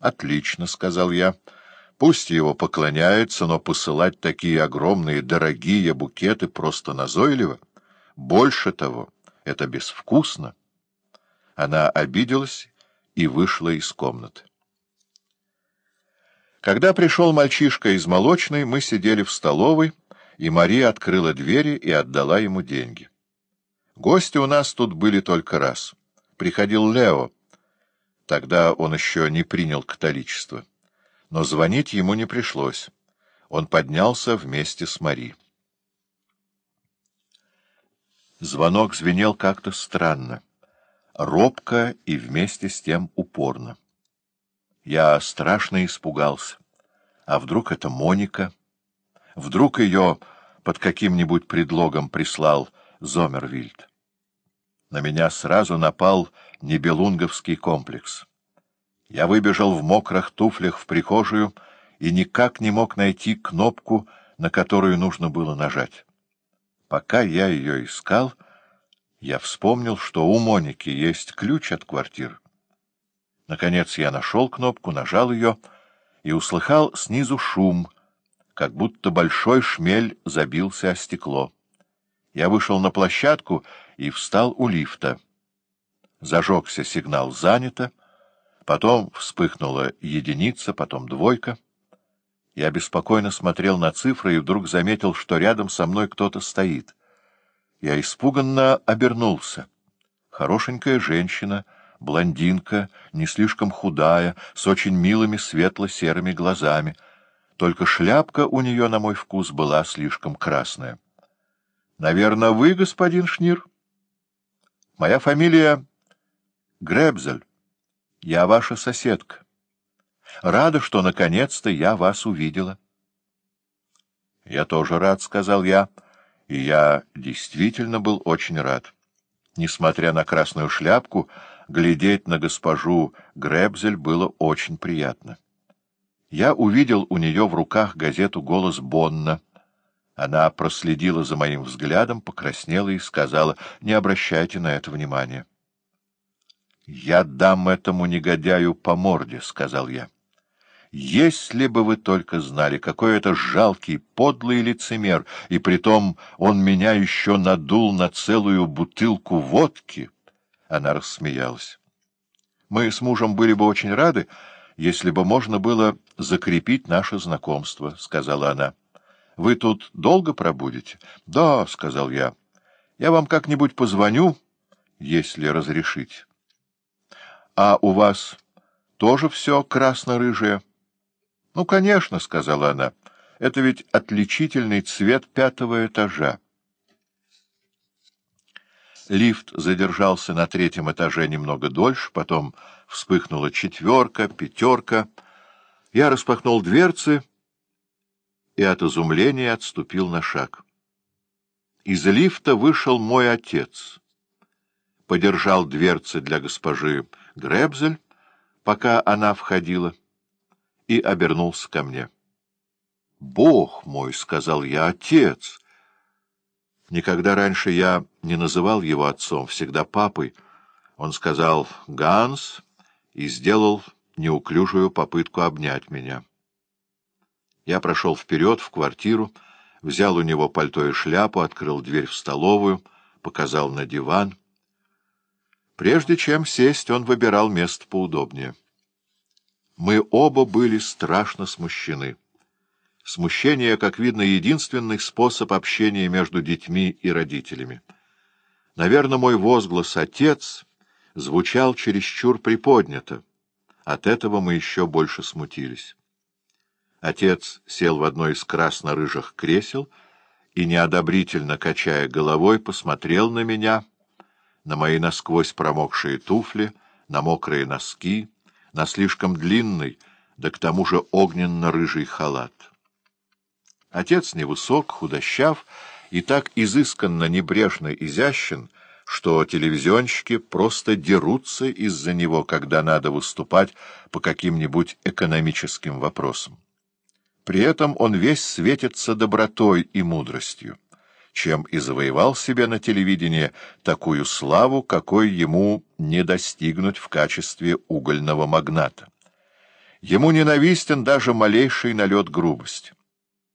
— Отлично, — сказал я. — Пусть его поклоняется, но посылать такие огромные, дорогие букеты просто назойливо. Больше того, это безвкусно. Она обиделась и вышла из комнаты. Когда пришел мальчишка из молочной, мы сидели в столовой, и Мария открыла двери и отдала ему деньги. Гости у нас тут были только раз. Приходил Лео. Тогда он еще не принял католичество. Но звонить ему не пришлось. Он поднялся вместе с Мари. Звонок звенел как-то странно, робко и вместе с тем упорно. Я страшно испугался. А вдруг это Моника? Вдруг ее под каким-нибудь предлогом прислал Зомервильд? На меня сразу напал небелунговский комплекс. Я выбежал в мокрых туфлях в прихожую и никак не мог найти кнопку, на которую нужно было нажать. Пока я ее искал, я вспомнил, что у Моники есть ключ от квартиры. Наконец я нашел кнопку, нажал ее и услыхал снизу шум, как будто большой шмель забился о стекло. Я вышел на площадку и встал у лифта. Зажегся сигнал «Занято», потом вспыхнула единица, потом двойка. Я беспокойно смотрел на цифры и вдруг заметил, что рядом со мной кто-то стоит. Я испуганно обернулся. Хорошенькая женщина, блондинка, не слишком худая, с очень милыми светло-серыми глазами. Только шляпка у нее, на мой вкус, была слишком красная. Наверное, вы, господин Шнир? Моя фамилия Гребзель. Я ваша соседка. Рада, что наконец-то я вас увидела. Я тоже рад, — сказал я, и я действительно был очень рад. Несмотря на красную шляпку, глядеть на госпожу Гребзель было очень приятно. Я увидел у нее в руках газету «Голос Бонна», она проследила за моим взглядом, покраснела и сказала, «Не обращайте на это внимания». «Я дам этому негодяю по морде», — сказал я. «Если бы вы только знали, какой это жалкий, подлый лицемер, и притом он меня еще надул на целую бутылку водки!» Она рассмеялась. «Мы с мужем были бы очень рады, если бы можно было закрепить наше знакомство», — сказала она. Вы тут долго пробудете? — Да, — сказал я. — Я вам как-нибудь позвоню, если разрешите. — А у вас тоже все красно-рыжее? — Ну, конечно, — сказала она. — Это ведь отличительный цвет пятого этажа. Лифт задержался на третьем этаже немного дольше, потом вспыхнула четверка, пятерка. Я распахнул дверцы и от изумления отступил на шаг. Из лифта вышел мой отец. Подержал дверцы для госпожи Гребзель, пока она входила, и обернулся ко мне. — Бог мой, — сказал я, — отец! Никогда раньше я не называл его отцом, всегда папой. Он сказал «Ганс» и сделал неуклюжую попытку обнять меня. Я прошел вперед в квартиру, взял у него пальто и шляпу, открыл дверь в столовую, показал на диван. Прежде чем сесть, он выбирал место поудобнее. Мы оба были страшно смущены. Смущение, как видно, единственный способ общения между детьми и родителями. Наверное, мой возглас «отец» звучал чересчур приподнято. От этого мы еще больше смутились. Отец сел в одно из красно-рыжих кресел и, неодобрительно качая головой, посмотрел на меня, на мои насквозь промокшие туфли, на мокрые носки, на слишком длинный, да к тому же огненно-рыжий халат. Отец невысок, худощав и так изысканно небрежно изящен, что телевизионщики просто дерутся из-за него, когда надо выступать по каким-нибудь экономическим вопросам. При этом он весь светится добротой и мудростью, чем и завоевал себе на телевидении такую славу, какой ему не достигнуть в качестве угольного магната. Ему ненавистен даже малейший налет грубости.